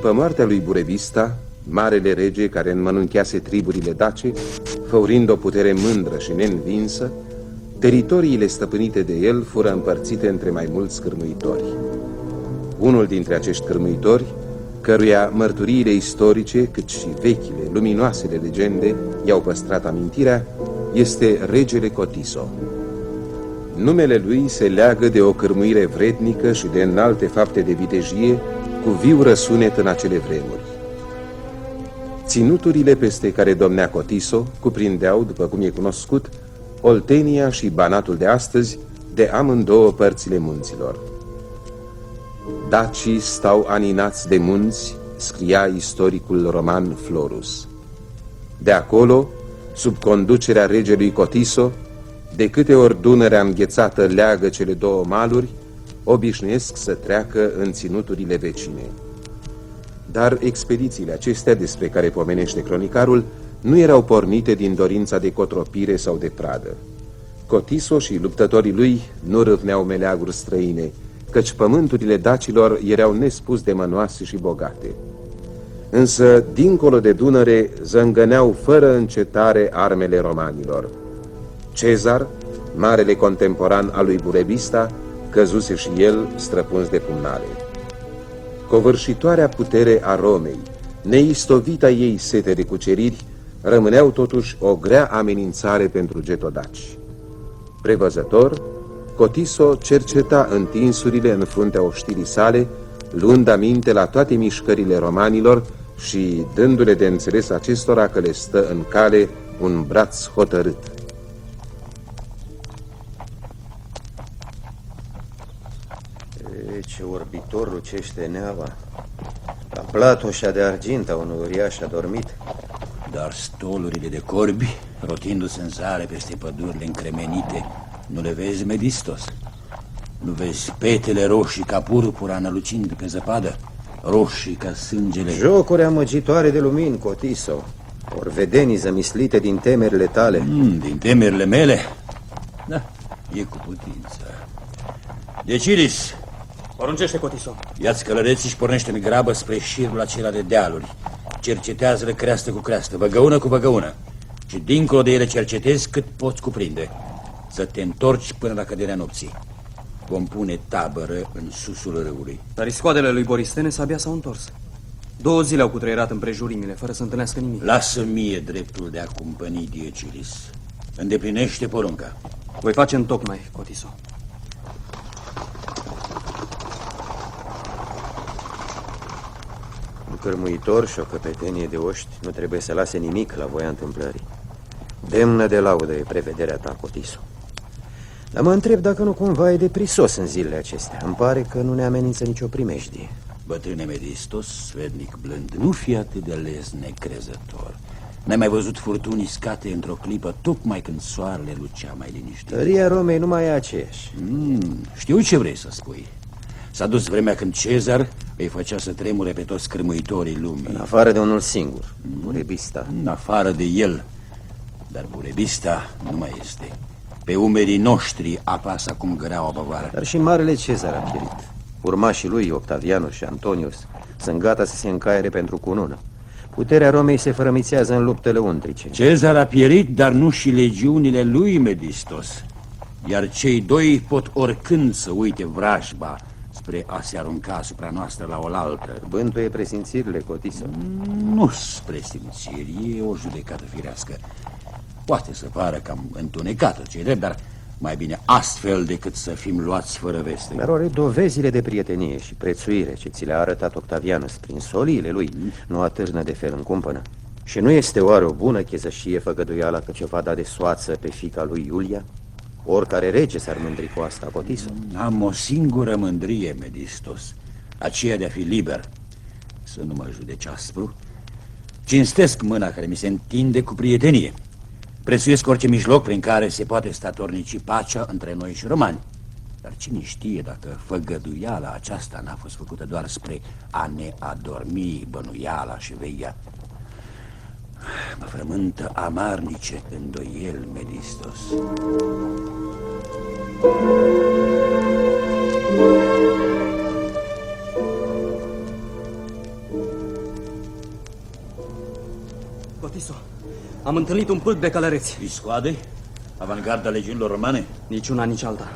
după moartea lui Burebista, marele rege care înmănunchease triburile dace, făurind o putere mândră și neînvinsă, teritoriile stăpânite de el fură împărțite între mai mulți cârmuitori. Unul dintre acești cârmuitori, căruia mărturiile istorice, cât și vechile, luminoasele legende i-au păstrat amintirea, este regele Cotiso. Numele lui se leagă de o cârmuire vrednică și de înalte fapte de vitejie, cu viu răsunet în acele vremuri. Ținuturile peste care domnea Cotiso cuprindeau, după cum e cunoscut, Oltenia și Banatul de astăzi, de amândouă părțile munților. Dacii stau aninați de munți, scria istoricul roman Florus. De acolo, sub conducerea regelui Cotiso, de câte ori Dunărea înghețată leagă cele două maluri, obișnuiesc să treacă în ținuturile vecine. Dar expedițiile acestea despre care pomenește cronicarul nu erau pornite din dorința de cotropire sau de pradă. Cotiso și luptătorii lui nu râvneau meleaguri străine, căci pământurile dacilor erau nespus de mănoase și bogate. Însă, dincolo de Dunăre, zângăneau fără încetare armele romanilor. Cezar, marele contemporan al lui Burebista, căzuse și el străpuns de pumnale. Covârșitoarea putere a Romei, neistovita ei sete de cuceriri, rămâneau totuși o grea amenințare pentru getodaci. Prevăzător, Cotiso cerceta întinsurile în fruntea oștirii sale, luând aminte la toate mișcările romanilor și dându-le de înțeles acestora că le stă în cale un braț hotărât. E, ce orbitor lucește neava! La platoșa de argint a unui uriaș adormit. Dar stolurile de corbi, rotindu-se în zare peste pădurile încremenite, nu le vezi, Medistos? Nu vezi petele roșii ca purpura nălucind pe zăpadă? Roșii ca sângele... Jocuri amăgitoare de lumini, Cotiso. Ori vedenii zămislite din temerile tale. Mm, din temerile mele? Da, e cu putință. Decilis, Poruncește, Cotiso. ia-ți călăreții și pornește în grabă spre șirul acela de dealuri. Cercetează-le creastă cu creastă, băgăună cu băgăună. Și dincolo de ele cercetezi cât poți cuprinde. Să te întorci până la căderea nopții. Vom pune tabără în susul râului. Dar iscoadele lui Boristene abia s-au întors. Două zile au cutreierat împrejurimile, fără să întâlnească nimic. Lasă mie dreptul de a cumpăni Diecilis. Îndeplinește porunca. Voi face în tocmai, Cotiso. Un cărmuitor și o căpetenie de oști nu trebuie să lase nimic la voia întâmplării. Demnă de laudă e prevederea ta, Cotiso. Dar mă întreb dacă nu cumva e de prisos în zilele acestea. Îmi pare că nu ne amenință nicio primejdie. Bătrâne Medistos, sfednic blând, nu fi atât de les necrezător. N-ai mai văzut furtuni scate într-o clipă, tocmai când soarele lucea mai liniștit. Tăria Romei nu mai e aceeași. Mm, știu ce vrei să spui. S-a dus vremea când Cezar îi făcea să tremure pe toți cârmuitorii lumii. În afară de unul singur, Burebista. În afară de el. Dar Burebista nu mai este. Pe umerii noștri apasă acum grea băvară. Dar și Marele Cezar a pierit. Urmașii lui, Octavianus și Antonius, sunt gata să se încaiere pentru cunună. Puterea Romei se fărămițează în luptele untrice. Cezar a pierit, dar nu și legiunile lui Medistos. Iar cei doi pot oricând să uite vrajba spre a se arunca asupra noastră la oaltă. Bântuie presimțirile, Cotiso. Nu spre simțiri, e o judecată firească. Poate să pară cam întunecată, ce drept, dar mai bine astfel decât să fim luați fără veste. Dar oare dovezile de prietenie și prețuire ce ți le-a arătat Octavianus prin soliile lui nu atârnă de fel în cumpănă? Și nu este oare o bună chezășie făgăduiala că ce va da de soață pe fica lui Iulia? Oricare rege s-ar mândri cu asta, Cotiso. Am o singură mândrie, Medistos, aceea de a fi liber. Să nu mă judeci aspru. Cinstesc mâna care mi se întinde cu prietenie. Prețuiesc orice mijloc prin care se poate statornici pacea între noi și romani. Dar cine știe dacă făgăduiala aceasta n-a fost făcută doar spre a ne adormi bănuiala și veia. Mă frământă amarnice îndoiel, Melistos. Cotiso, am întâlnit un pâlc de călăreți. Viscoade? Avangarda legiunilor romane? Nici Niciuna, nici alta.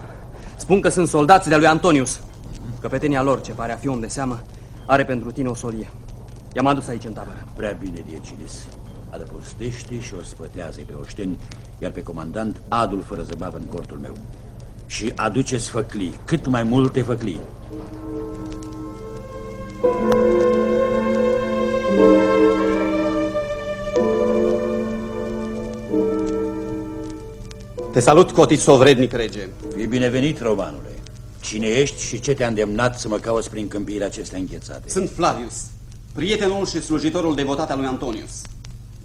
Spun că sunt soldați de-a lui Antonius. Mhm. Căpetenia lor, ce pare a fi om de seamă, are pentru tine o solie. I-am adus aici în tabără. Prea bine, Diecilis. Adăpostește și o spătează pe oșteni, iar pe comandant adul fără zăbavă în cortul meu. Și aduceți făclii, cât mai multe făclii. Te salut, Cotiso, vrednic rege. E binevenit, romanule. Cine ești și ce te-a îndemnat să mă cauți prin câmpiile acestea înghețate? Sunt Flavius, prietenul și slujitorul devotat al lui Antonius.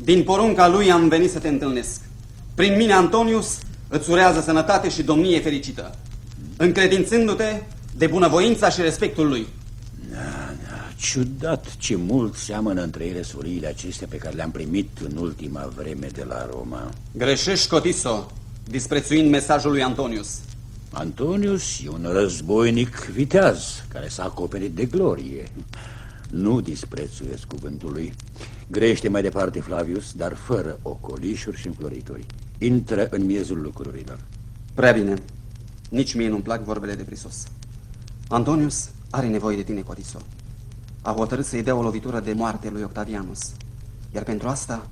Din porunca lui am venit să te întâlnesc. Prin mine, Antonius, îți urează sănătate și domnie fericită, încredințându-te de bunăvoința și respectul lui. Ciudat ce mult seamănă între ele suriile acestea pe care le-am primit în ultima vreme de la Roma. Greșești, Cotiso, disprețuind mesajul lui Antonius. Antonius e un războinic viteaz care s-a acoperit de glorie. Nu disprețuiesc cuvântul lui. Grește mai departe Flavius, dar fără ocolișuri și înfloritori. Intră în miezul lucrurilor. Prea bine. Nici mie nu-mi plac vorbele de prisos. Antonius are nevoie de tine, Cotiso. A hotărât să-i dea o lovitură de moarte lui Octavianus. Iar pentru asta,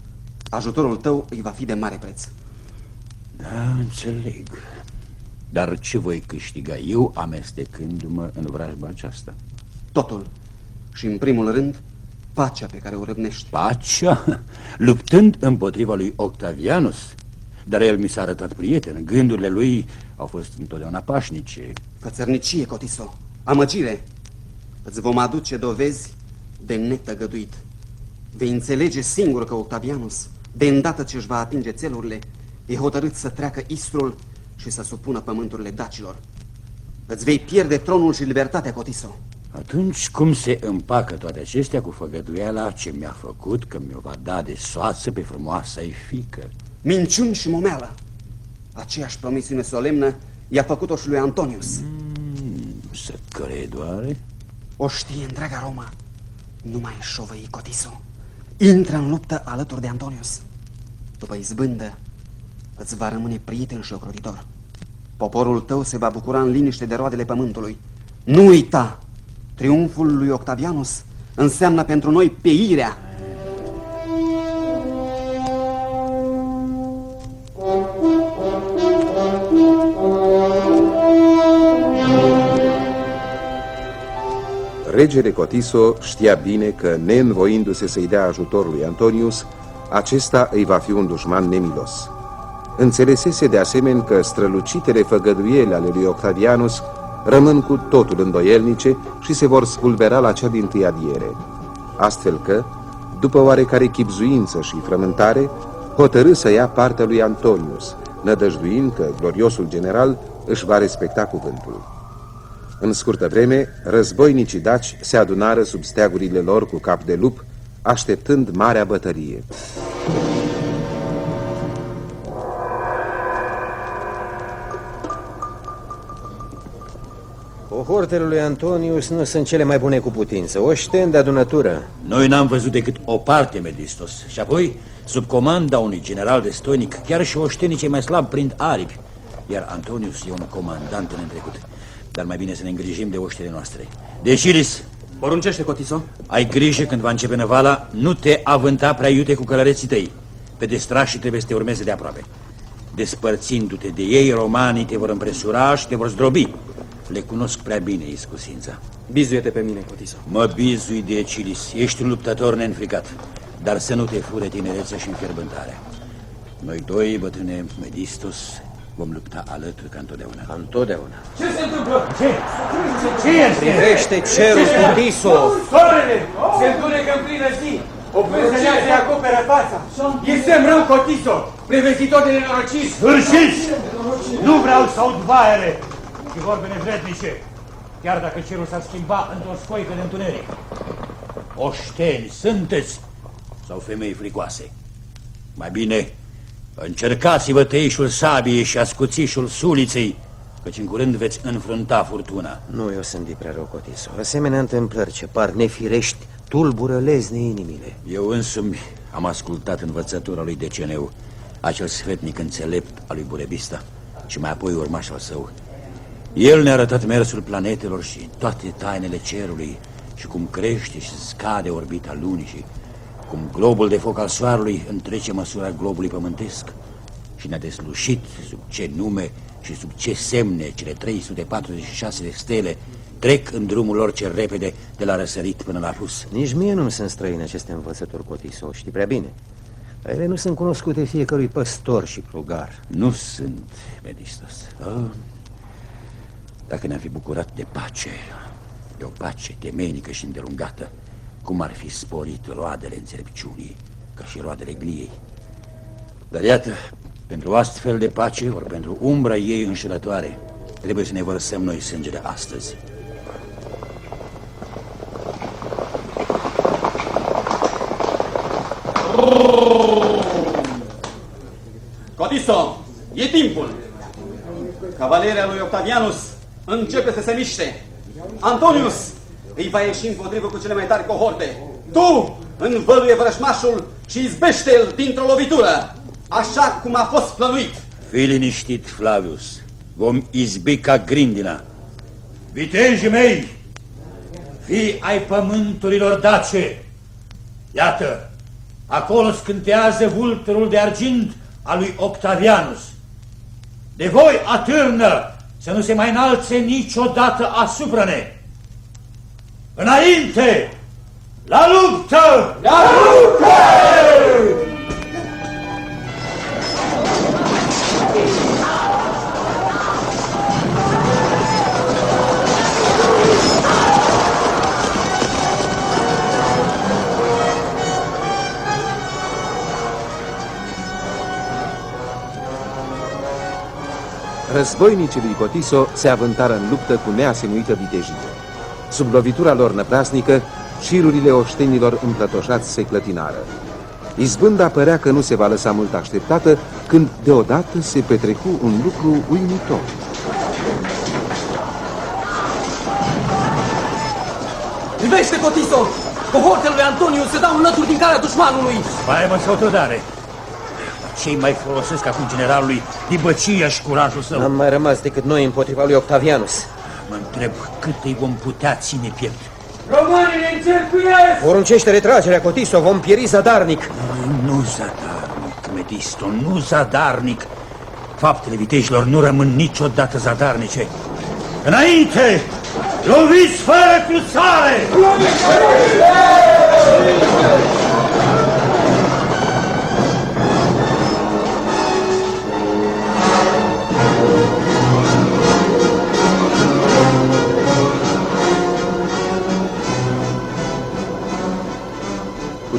ajutorul tău îi va fi de mare preț. Da, înțeleg. Dar ce voi câștiga eu amestecându-mă în vrajba aceasta? Totul. Și în primul rând, pacea pe care o răbnești. Pacea? Luptând împotriva lui Octavianus? Dar el mi s-a arătat prieten. Gândurile lui au fost întotdeauna pașnice. Fățărnicie, Cotiso. Amăgire. Îți vom aduce dovezi de netăgăduit. Vei înțelege singur că Octavianus, de îndată ce își va atinge țelurile, e hotărât să treacă Istrul și să supună pământurile dacilor. Îți vei pierde tronul și libertatea, Cotiso. Atunci cum se împacă toate acestea cu făgăduiala ce mi-a făcut că mi-o va da de soață pe frumoasa ei fică? Minciuni și momeală. Aceeași promisiune solemnă i-a făcut-o și lui Antonius. Mm, să cred oare? O știe întreaga Roma. Nu mai șovăi Cotiso. Intră în luptă alături de Antonius. După izbândă, îți va rămâne prieten și ocrotitor. Poporul tău se va bucura în liniște de roadele pământului. Nu uita! Triumful lui Octavianus înseamnă pentru noi peirea. Regele Cotiso știa bine că, neînvoindu-se să-i dea ajutorul lui Antonius, acesta îi va fi un dușman nemilos. Înțelesese de asemenea că strălucitele făgăduiele ale lui Octavianus rămân cu totul îndoielnice și se vor spulbera la cea din adiere. Astfel că, după oarecare chipzuință și frământare, hotărâ să ia partea lui Antonius, nădăjduind că gloriosul general își va respecta cuvântul. În scurtă vreme, războinicii daci se adunară sub steagurile lor cu cap de lup, așteptând marea bătărie. Cohortele lui Antonius nu sunt cele mai bune cu putință. O de adunătură. Noi n-am văzut decât o parte, Medistos. Și apoi, sub comanda unui general de stoinic, chiar și oștenii cei mai slab prind aripi. Iar Antonius e un comandant în trecut. Dar mai bine să ne îngrijim de oștile noastre. Deșiris! Poruncește, Cotiso. Ai grijă când va începe năvala, nu te avânta prea iute cu călăreții tăi. Pe destrașii trebuie să te urmeze de aproape. Despărțindu-te de ei, romanii te vor împresura și te vor zdrobi. Le cunosc prea bine iscusința. Bizuie-te pe mine, Cotiso. Mă bizui de Cilis. Ești un luptător neînfricat. Dar să nu te fure tinerețea și înfierbântarea. Noi doi, bătrâne Medistus, vom lupta alături ca întotdeauna. Ca întotdeauna. Ce se întâmplă? Ce? Ce este? Privește cerul, Cotiso! Soarele! Se întunecă în plină zi! O pânzărea se acoperă fața! E semn rău, Cotiso! Prevestitor de nenorociri! Sfârșiți! Nu vreau să aud vaiere și vorbe nevrednice, chiar dacă cerul s-ar schimba într-o scoică de întuneric. Oșteni sunteți sau femei fricoase? Mai bine Încercați-vă teișul sabiei și ascuțișul suliței, căci în curând veți înfrunta furtuna. Nu, eu sunt prea rău, Cotiso. Asemenea întâmplări ce par nefirești tulbură lezne inimile. Eu însumi am ascultat învățătura lui Deceneu, acel sfetnic înțelept al lui Burebista și mai apoi urmaș al său. El ne-a arătat mersul planetelor și toate tainele cerului și cum crește și scade orbita lunii și cum globul de foc al soarelui întrece măsura globului pământesc și ne-a deslușit sub ce nume și sub ce semne cele 346 de stele trec în drumul lor cel repede de la răsărit până la pus. Nici mie nu-mi sunt străine aceste învățători cotiso, știi prea bine. Ele nu sunt cunoscute fiecărui păstor și plugar. Nu sunt, Medistos. Oh. Dacă ne-am fi bucurat de pace, de o pace temenică și îndelungată, cum ar fi sporit roadele înțelepciunii, ca și roadele gliei. Dar iată, pentru astfel de pace, ori pentru umbra ei înșelătoare, trebuie să ne vărsăm noi sângele astăzi. Codiso, e timpul! Cavaleria lui Octavianus începe să se miște. Antonius îi va ieși împotrivă cu cele mai tari cohorte. Tu învăluie vrășmașul și izbește-l dintr-o lovitură, așa cum a fost plănuit. Fii liniștit, Flavius. Vom izbi ca grindina. Vitejii mei, fii ai pământurilor dace. Iată, acolo scântează vulturul de argint al lui Octavianus. De voi atârnă să nu se mai înalțe niciodată asupra ne. Înainte! La luptă! La Războinicii lui Cotiso se avântară în luptă cu neasemuită vitejie. Sub lovitura lor năprasnică, șirurile oștenilor împlătoșați se clătinară. Izbânda părea că nu se va lăsa mult așteptată, când deodată se petrecu un lucru uimitor. Privește, Cotiso! Cohortele lui Antoniu se dau înlături din calea dușmanului! Mai mă sau trădare. Cei mai folosesc acum generalului dibăcia și curajul său. N-am mai rămas decât noi împotriva lui Octavianus. Mă întreb cât îi vom putea ține piept. Românii ne încercuiesc! Poruncește retragerea, Cotiso, vom pieri zadarnic. Nu zadarnic, Medisto, nu zadarnic. Faptele vitejilor nu rămân niciodată zadarnice. Înainte! Loviți fără cruțare! Cu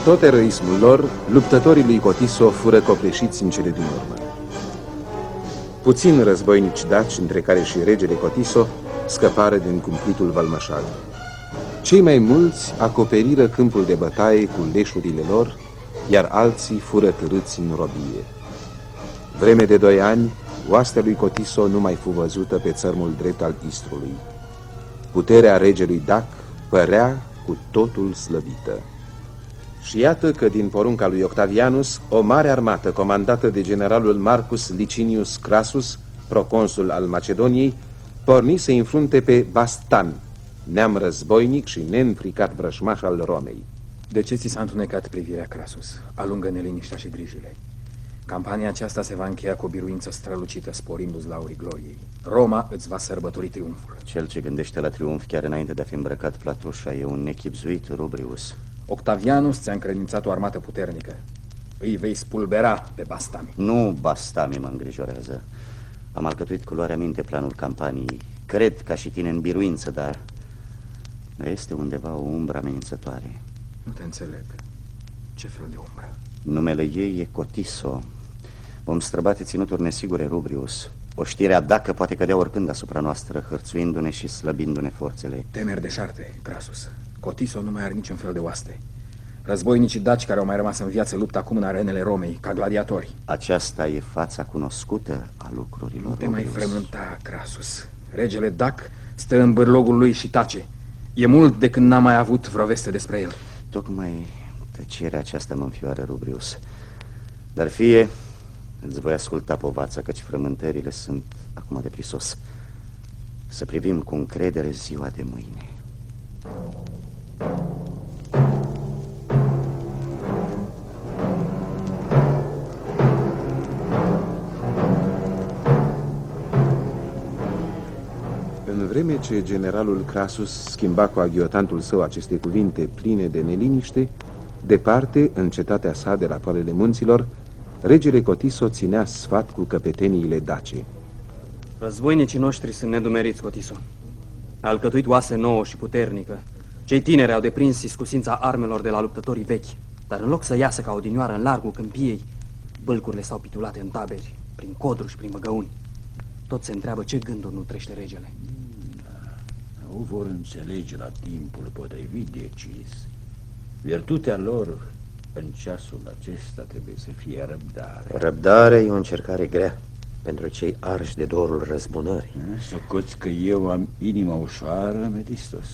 tot eroismul lor, luptătorii lui Cotiso fură copleșiți în cele din urmă. Puțin războinici daci, între care și regele Cotiso, scăpară din cumplitul valmășal. Cei mai mulți acoperiră câmpul de bătaie cu leșurile lor, iar alții fură târâți în robie. Vreme de doi ani, oastea lui Cotiso nu mai fu văzută pe țărmul drept al Istrului. Puterea regelui Dac părea cu totul slăbită. Și iată că din porunca lui Octavianus, o mare armată comandată de generalul Marcus Licinius Crassus, proconsul al Macedoniei, porni să înfrunte pe Bastan, neam războinic și neînfricat vrășmaș al Romei. De ce ți s-a întunecat privirea, Crasus? Alungă neliniștea și grijile. Campania aceasta se va încheia cu o biruință strălucită, sporindu-ți laurii gloriei. Roma îți va sărbători triumful. Cel ce gândește la triumf chiar înainte de a fi îmbrăcat platușa e un nechipzuit Rubrius. Octavianus ți-a încredințat o armată puternică. Îi vei spulbera pe Bastami. Nu Bastami mă îngrijorează. Am alcătuit cu luarea minte planul campaniei. Cred ca și tine în biruință, dar este undeva o umbră amenințătoare. Nu te înțeleg. Ce fel de umbră? Numele ei e Cotiso. Vom străbate ținuturi nesigure, Rubrius. O știrea dacă poate cădea oricând asupra noastră, hărțuindu-ne și slăbindu-ne forțele. Temeri de șarte, Crasus. Cotiso nu mai are niciun fel de oaste. Războinicii daci care au mai rămas în viață luptă acum în arenele Romei, ca gladiatori. Aceasta e fața cunoscută a lucrurilor. Nu te mai Rubrius. frământa, Crasus. Regele Dac stă în bârlogul lui și tace. E mult de când n-am mai avut vreo veste despre el. Tocmai Tăcerea aceasta mă înfioară, Rubrius. Dar fie, îți voi asculta povața, căci frământările sunt acum de prisos. Să privim cu încredere ziua de mâine. În vreme ce generalul Crasus schimba cu aghiotantul său aceste cuvinte pline de neliniște, departe, în cetatea sa de la poalele munților, regele Cotiso ținea sfat cu căpeteniile dace. Războinicii noștri sunt nedumeriți, Cotiso. A alcătuit oase nouă și puternică. Cei tineri au deprins iscusința armelor de la luptătorii vechi, dar în loc să iasă ca odinioară în largul câmpiei, bălcurile s-au pitulate în taberi, prin codru și prin măgăuni. Tot se întreabă ce gânduri nu trește regele. Nu vor înțelege la timpul potrivit decis. Virtutea lor în ceasul acesta trebuie să fie răbdare. Răbdarea e o încercare grea pentru cei arși de dorul răzbunării. Socoți că eu am inima ușoară, Medistos.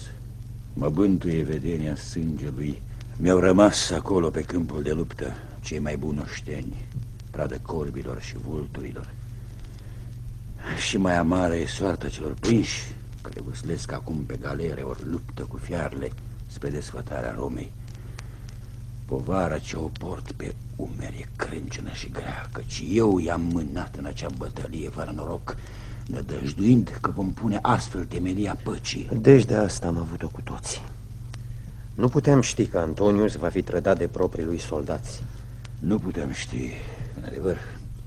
Mă bântuie vedenia sângelui. Mi-au rămas acolo pe câmpul de luptă cei mai buni oșteni, pradă corbilor și vulturilor. Și mai amară e soarta celor prinși, care vâslesc acum pe galere ori luptă cu fiarele spre desfătarea Romei. Povara ce o port pe umeri e crâncenă și grea, căci eu i-am mânat în acea bătălie fără noroc, nădăjduind că vom pune astfel temelia păcii. Deci de asta am avut-o cu toții. Nu puteam ști că Antonius va fi trădat de proprii lui soldați. Nu putem ști, în adevăr,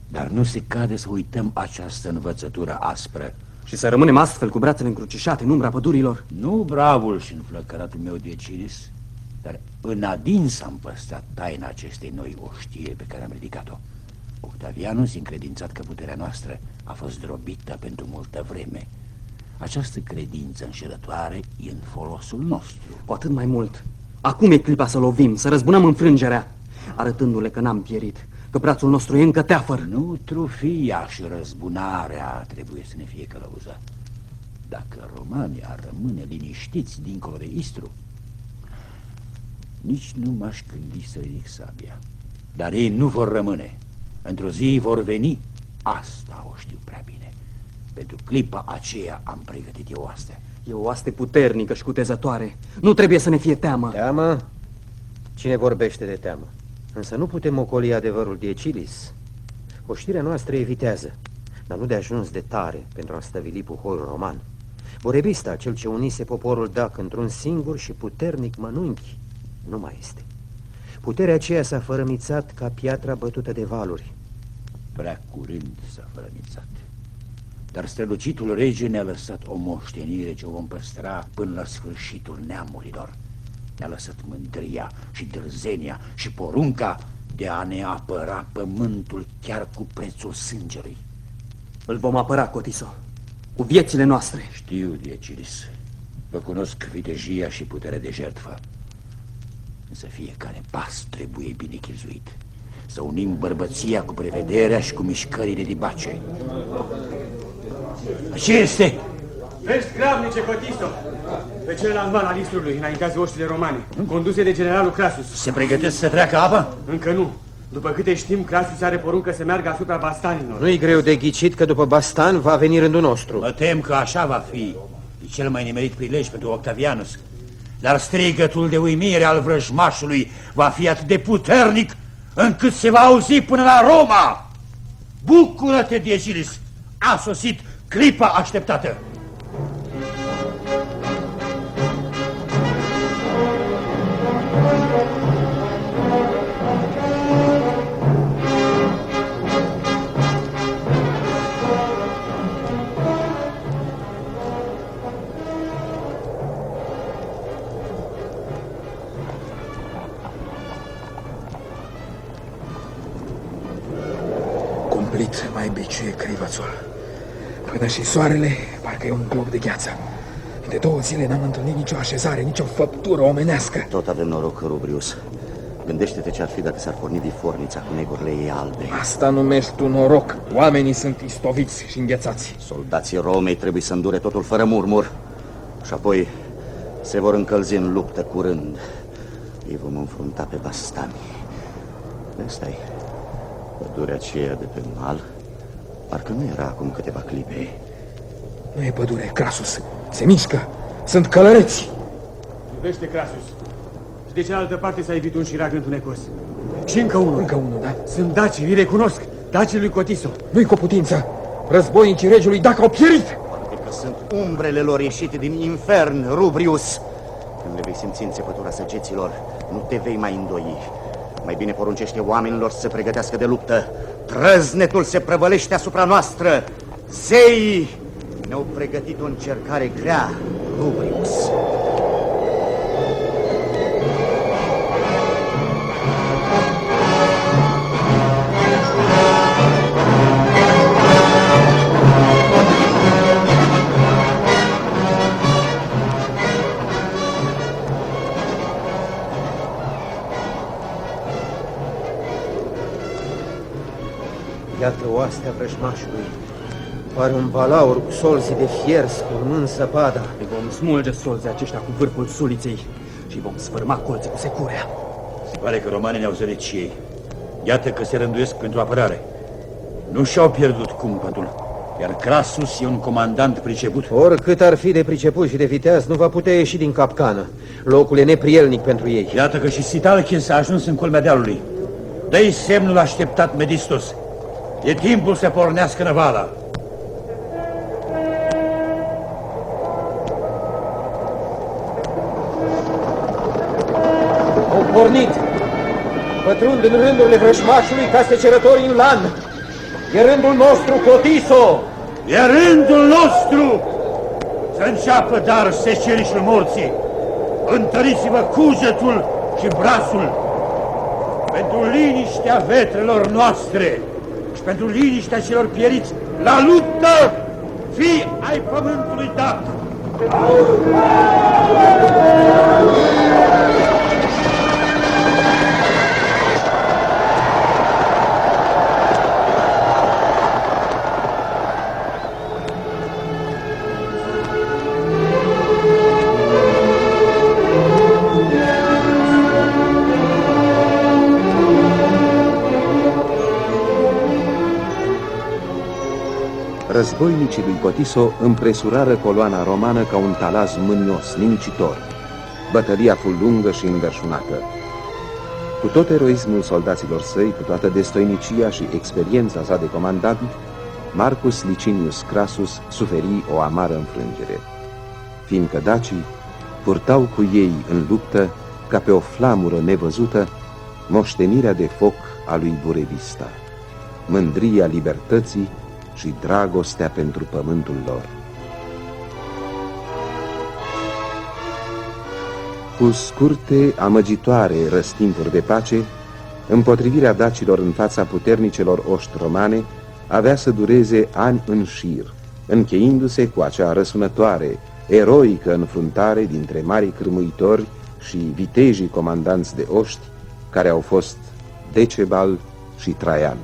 dar nu se cade să uităm această învățătură aspră. Și să rămânem astfel cu brațele încrucișate în umbra pădurilor. Nu bravul și înflăcăratul meu Decilis, dar în adins am păstrat taina acestei noi oștiri pe care am ridicat-o. Octavianus, încredințat că puterea noastră a fost drobită pentru multă vreme. Această credință înșelătoare e în folosul nostru. Cu atât mai mult. Acum e clipa să lovim, să răzbunăm înfrângerea, arătându-le că n-am pierit, că brațul nostru e încă teafăr. Nu trufia și răzbunarea trebuie să ne fie călăuză. Dacă romanii ar rămâne liniștiți dincolo de Istru, nici nu m-aș gândi să ridic sabia. Dar ei nu vor rămâne. Într-o zi vor veni. Asta o știu prea bine. Pentru clipa aceea am pregătit eu astea. E o oaste puternică și cutezătoare. Nu trebuie să ne fie teamă. Teamă? Cine vorbește de teamă? Însă nu putem ocoli adevărul Decilis. Oștirea noastră evitează, dar nu de ajuns de tare pentru a stăvili puhoiul roman. Borebista, cel ce unise poporul dac într-un singur și puternic mănunchi, nu mai este. Puterea aceea s-a fărămițat ca piatra bătută de valuri. Prea curând s-a fărămițat. Dar strălucitul rege ne-a lăsat o moștenire ce o vom păstra până la sfârșitul neamurilor. Ne-a lăsat mândria și dârzenia și porunca de a ne apăra pământul chiar cu prețul sângelui. Îl vom apăra, Cotiso, cu viețile noastre. Știu, Diecilis. Vă cunosc vitejia și puterea de jertfă. Însă fiecare pas trebuie bine chizuit. Să unim bărbăția cu prevederea și cu mișcările de bace. Ce este? Vezi gravnice Cotiso, pe celălalt mal al Istrului, înaintează oștile romane, conduse de generalul Crasus. Se pregătesc să treacă apa? Încă nu. După câte știm, Crasus are poruncă să meargă asupra bastanilor. Nu-i greu de ghicit că după Bastan va veni rândul nostru. Mă tem că așa va fi. E cel mai nimerit prilej pentru Octavianus. Dar strigătul de uimire al vrăjmașului va fi atât de puternic încât se va auzi până la Roma. Bucură-te, Diecilis! A sosit clipa așteptată. Biciuie crivățul. Până și soarele parcă e un glob de gheață. De două zile n-am întâlnit nicio așezare, nicio făptură omenească. Tot avem noroc, Rubrius. Gândește-te ce ar fi dacă s-ar porni difornița cu negurile ei albe. Asta numești tu noroc. Oamenii sunt istoviți și înghețați. Soldații Romei trebuie să îndure totul fără murmur. Și apoi se vor încălzi în luptă curând. Îi vom înfrunta pe bastani. ăsta e pădurea aceea de pe mal. Parcă nu era acum câteva clipe. Nu e pădure, Crasus. Se mișcă. Sunt călăreți. Iubește, Crasus. Și de cealaltă parte s-a evit un șirac întunecos. Și încă unul. Încă unul, da? Sunt dacii, îi recunosc. Dacii lui Cotiso. Nu-i cu putință. Războinicii regiului dacă au pierit. Poate că sunt umbrele lor ieșite din infern, Rubrius. Când le vei simți înțepătura săgeților, nu te vei mai îndoi. Mai bine poruncește oamenilor să se pregătească de luptă. Trăznetul se prăvălește asupra noastră. Zeii ne-au pregătit o încercare grea, Rubrius. Iată oastea vrăjmașului. Pare un balaur cu solzi de fier scurmând zăpada. Îi vom smulge solzii aceștia cu vârful suliței și vom sfârma colții cu securea. Se pare că romanii ne-au zărit și ei. Iată că se rânduiesc pentru apărare. Nu și-au pierdut cumpătul, iar Crasus e un comandant priceput. Oricât ar fi de priceput și de viteaz, nu va putea ieși din capcană. Locul e neprielnic pentru ei. Iată că și Sitalchen s-a ajuns în culmea dealului. Dă-i semnul așteptat, Medistos. E timpul să pornească năvala. Au pornit. Pătrund în rândurile vrăjmașului ca secerători în lan. E rândul nostru, Cotiso! E rândul nostru să înceapă dar secerișul morții. Întăriți-vă cugetul și brațul pentru liniștea vetrelor noastre și pentru liniștea celor pieriți la luptă, fii ai pământului dat. Războinicii lui Cotiso împresurară coloana romană ca un talaz mânios, nimicitor. Bătălia fu lungă și înverșunată. Cu tot eroismul soldaților săi, cu toată destoinicia și experiența sa de comandant, Marcus Licinius Crasus suferi o amară înfrângere, fiindcă dacii purtau cu ei în luptă, ca pe o flamură nevăzută, moștenirea de foc a lui Burevista, mândria libertății și dragostea pentru pământul lor. Cu scurte, amăgitoare răstimpuri de pace, împotrivirea dacilor în fața puternicelor oști romane avea să dureze ani în șir, încheindu-se cu acea răsunătoare, eroică înfruntare dintre mari cârmuitori și vitejii comandanți de oști, care au fost Decebal și Traian.